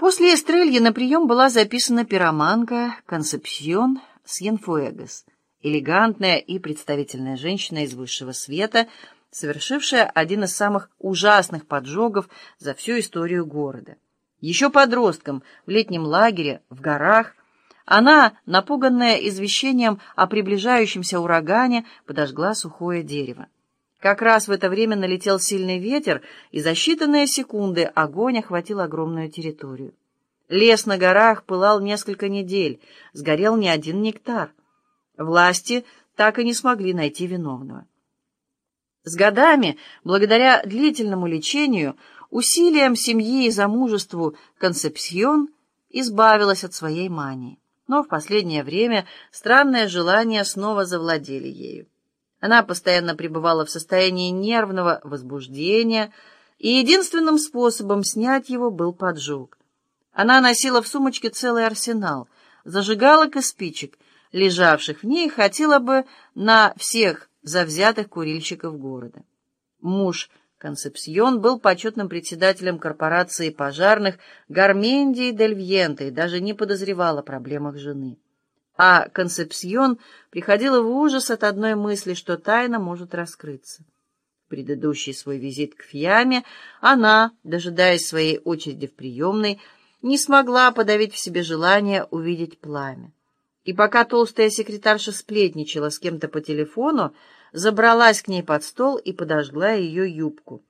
После Эстрельи на прием была записана пироманка Концепсион Сьенфуэгас, элегантная и представительная женщина из высшего света, совершившая один из самых ужасных поджогов за всю историю города. Еще подростком в летнем лагере в горах она, напуганная извещением о приближающемся урагане, подожгла сухое дерево. Как раз в это время налетел сильный ветер, и за считанные секунды огонь охватил огромную территорию. Лес на горах пылал несколько недель, сгорел не один нектар. Власти так и не смогли найти виновного. С годами, благодаря длительному лечению, усилиям семьи и замужеству Концепсьон избавилась от своей мании. Но в последнее время странные желания снова завладели ею. Она постоянно пребывала в состоянии нервного возбуждения, и единственным способом снять его был поджог. Она носила в сумочке целый арсенал, зажигалок и спичек, лежавших в ней, хотела бы на всех завзятых курильщиков города. Муж Концепсьон был почетным председателем корпорации пожарных Гармендии Дель Вьенте и даже не подозревал о проблемах жены а Концепсьон приходила в ужас от одной мысли, что тайна может раскрыться. Предыдущий свой визит к Фьяме она, дожидаясь своей очереди в приемной, не смогла подавить в себе желание увидеть пламя. И пока толстая секретарша сплетничала с кем-то по телефону, забралась к ней под стол и подожгла ее юбку.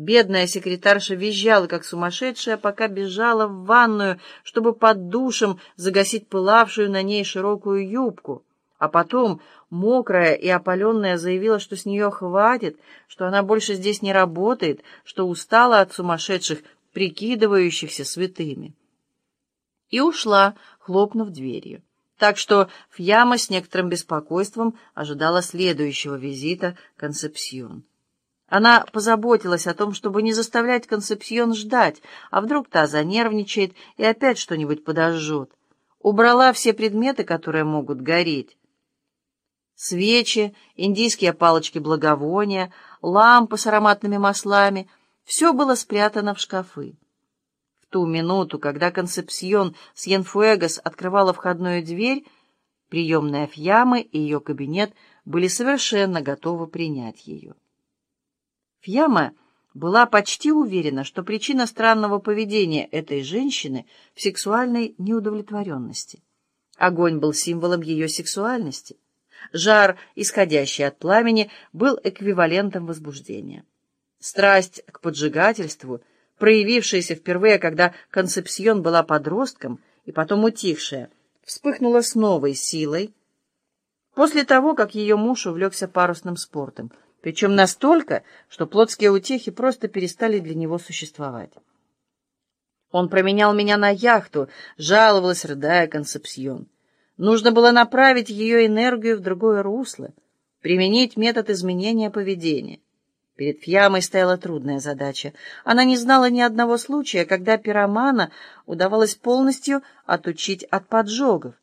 Бедная секретарша визжала, как сумасшедшая, пока бежала в ванную, чтобы под душем загасить пылавшую на ней широкую юбку. А потом, мокрая и опаленная, заявила, что с нее хватит, что она больше здесь не работает, что устала от сумасшедших, прикидывающихся святыми. И ушла, хлопнув дверью. Так что Фьяма с некоторым беспокойством ожидала следующего визита Концепсион. Она позаботилась о том, чтобы не заставлять Концепсьон ждать, а вдруг та занервничает и опять что-нибудь подожжет. Убрала все предметы, которые могут гореть. Свечи, индийские палочки благовония, лампы с ароматными маслами — все было спрятано в шкафы. В ту минуту, когда Концепсьон с Янфуэгас открывала входную дверь, приемная Фьямы и ее кабинет были совершенно готовы принять ее. Фьяма была почти уверена, что причина странного поведения этой женщины в сексуальной неудовлетворенности. Огонь был символом ее сексуальности. Жар, исходящий от пламени, был эквивалентом возбуждения. Страсть к поджигательству, проявившаяся впервые, когда Концепсион была подростком, и потом утихшая, вспыхнула с новой силой после того, как ее муж увлекся парусным спортом — причем настолько, что плотские утехи просто перестали для него существовать. Он променял меня на яхту, жаловалась, рыдая Концепсьон. Нужно было направить ее энергию в другое русло, применить метод изменения поведения. Перед Фьямой стояла трудная задача. Она не знала ни одного случая, когда пиромана удавалось полностью отучить от поджогов.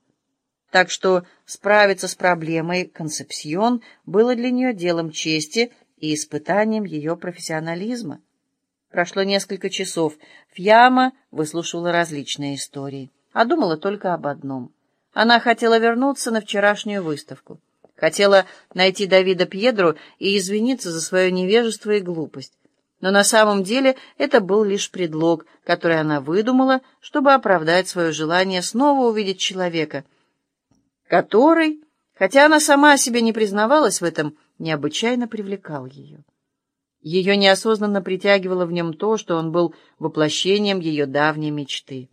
Так что справиться с проблемой Концепсьон было для нее делом чести и испытанием ее профессионализма. Прошло несколько часов. Фьяма выслушивала различные истории, а думала только об одном. Она хотела вернуться на вчерашнюю выставку. Хотела найти Давида Пьедру и извиниться за свое невежество и глупость. Но на самом деле это был лишь предлог, который она выдумала, чтобы оправдать свое желание снова увидеть человека — который, хотя она сама себе не признавалась в этом, необычайно привлекал ее. Ее неосознанно притягивало в нем то, что он был воплощением ее давней мечты.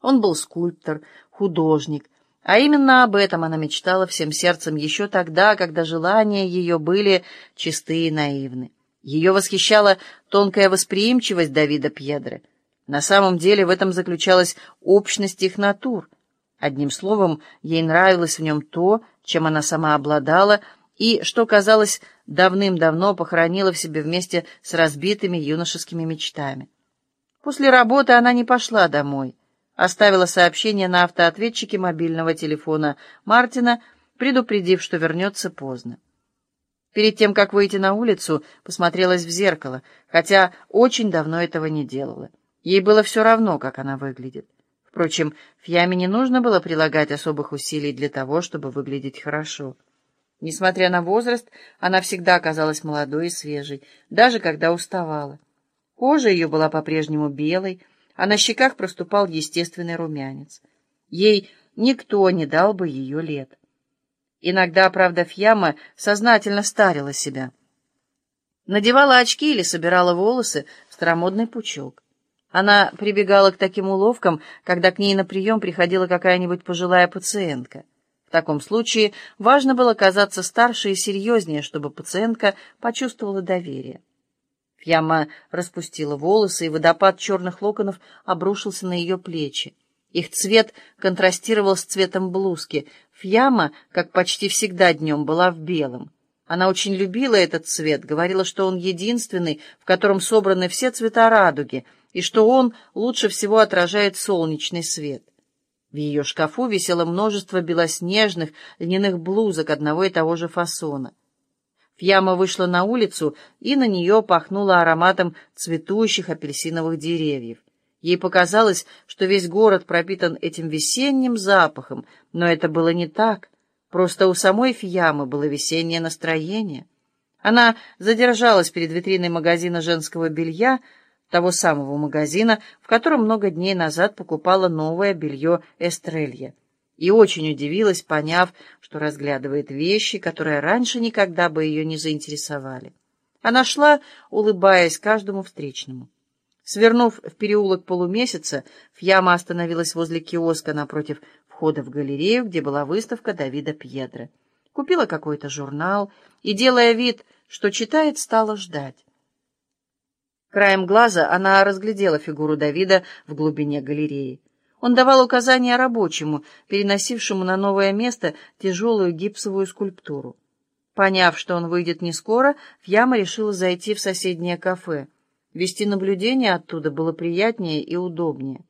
Он был скульптор, художник, а именно об этом она мечтала всем сердцем еще тогда, когда желания ее были чисты и наивны. Ее восхищала тонкая восприимчивость Давида Пьедры. На самом деле в этом заключалась общность их натур — Одним словом, ей нравилось в нем то, чем она сама обладала, и, что казалось, давным-давно похоронила в себе вместе с разбитыми юношескими мечтами. После работы она не пошла домой. Оставила сообщение на автоответчике мобильного телефона Мартина, предупредив, что вернется поздно. Перед тем, как выйти на улицу, посмотрелась в зеркало, хотя очень давно этого не делала. Ей было все равно, как она выглядит. Впрочем, Фьяме не нужно было прилагать особых усилий для того, чтобы выглядеть хорошо. Несмотря на возраст, она всегда казалась молодой и свежей, даже когда уставала. Кожа ее была по-прежнему белой, а на щеках проступал естественный румянец. Ей никто не дал бы ее лет. Иногда, правда, Фьяма сознательно старила себя. Надевала очки или собирала волосы в старомодный пучок. Она прибегала к таким уловкам, когда к ней на прием приходила какая-нибудь пожилая пациентка. В таком случае важно было казаться старше и серьезнее, чтобы пациентка почувствовала доверие. Фьяма распустила волосы, и водопад черных локонов обрушился на ее плечи. Их цвет контрастировал с цветом блузки. Фьяма, как почти всегда днем, была в белом. Она очень любила этот цвет, говорила, что он единственный, в котором собраны все цвета радуги — и что он лучше всего отражает солнечный свет. В ее шкафу висело множество белоснежных льняных блузок одного и того же фасона. Фьяма вышла на улицу, и на нее пахнуло ароматом цветущих апельсиновых деревьев. Ей показалось, что весь город пропитан этим весенним запахом, но это было не так. Просто у самой Фьямы было весеннее настроение. Она задержалась перед витриной магазина женского белья, того самого магазина, в котором много дней назад покупала новое белье Эстрелья, и очень удивилась, поняв, что разглядывает вещи, которые раньше никогда бы ее не заинтересовали. Она шла, улыбаясь каждому встречному. Свернув в переулок полумесяца, Фьяма остановилась возле киоска напротив входа в галерею, где была выставка Давида Пьедро. Купила какой-то журнал и, делая вид, что читает, стала ждать. Краем глаза она разглядела фигуру Давида в глубине галереи. Он давал указания рабочему, переносившему на новое место тяжелую гипсовую скульптуру. Поняв, что он выйдет не скоро, Фьяма решила зайти в соседнее кафе. Вести наблюдение оттуда было приятнее и удобнее.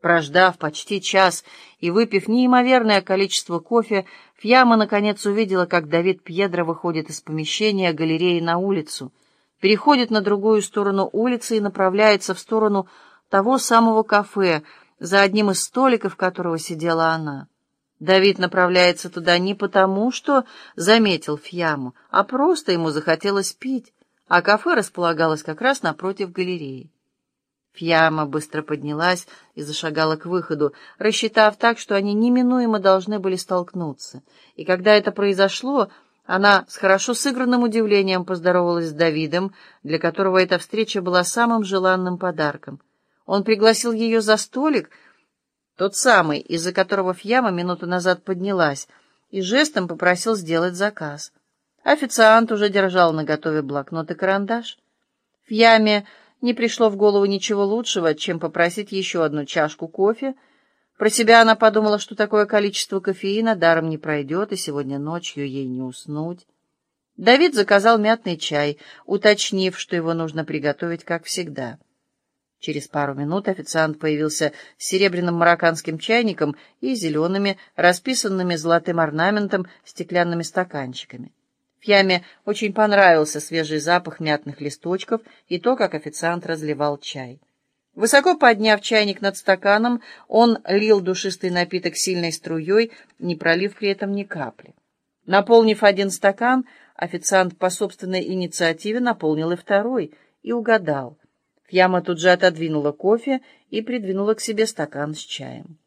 Прождав почти час и выпив неимоверное количество кофе, Фьяма наконец увидела, как Давид Пьедро выходит из помещения галереи на улицу — переходит на другую сторону улицы и направляется в сторону того самого кафе, за одним из столиков которого сидела она. Давид направляется туда не потому, что заметил Фьяму, а просто ему захотелось пить, а кафе располагалось как раз напротив галереи. Фьяма быстро поднялась и зашагала к выходу, рассчитав так, что они неминуемо должны были столкнуться. И когда это произошло, она с хорошо сыгранным удивлением поздоровалась с Давидом, для которого эта встреча была самым желанным подарком. Он пригласил ее за столик, тот самый, из-за которого Фьяма минуту назад поднялась, и жестом попросил сделать заказ. Официант уже держал наготове блокнот и карандаш. Фьяме не пришло в голову ничего лучшего, чем попросить еще одну чашку кофе — про себя она подумала, что такое количество кофеина даром не пройдет, и сегодня ночью ей не уснуть. Давид заказал мятный чай, уточнив, что его нужно приготовить, как всегда. Через пару минут официант появился с серебряным марокканским чайником и зелеными, расписанными золотым орнаментом, стеклянными стаканчиками. Фьяме очень понравился свежий запах мятных листочков и то, как официант разливал чай. Высоко подняв чайник над стаканом, он лил душистый напиток сильной струей, не пролив при этом ни капли. Наполнив один стакан, официант по собственной инициативе наполнил и второй, и угадал. Фьяма тут же отодвинула кофе и придвинула к себе стакан с чаем.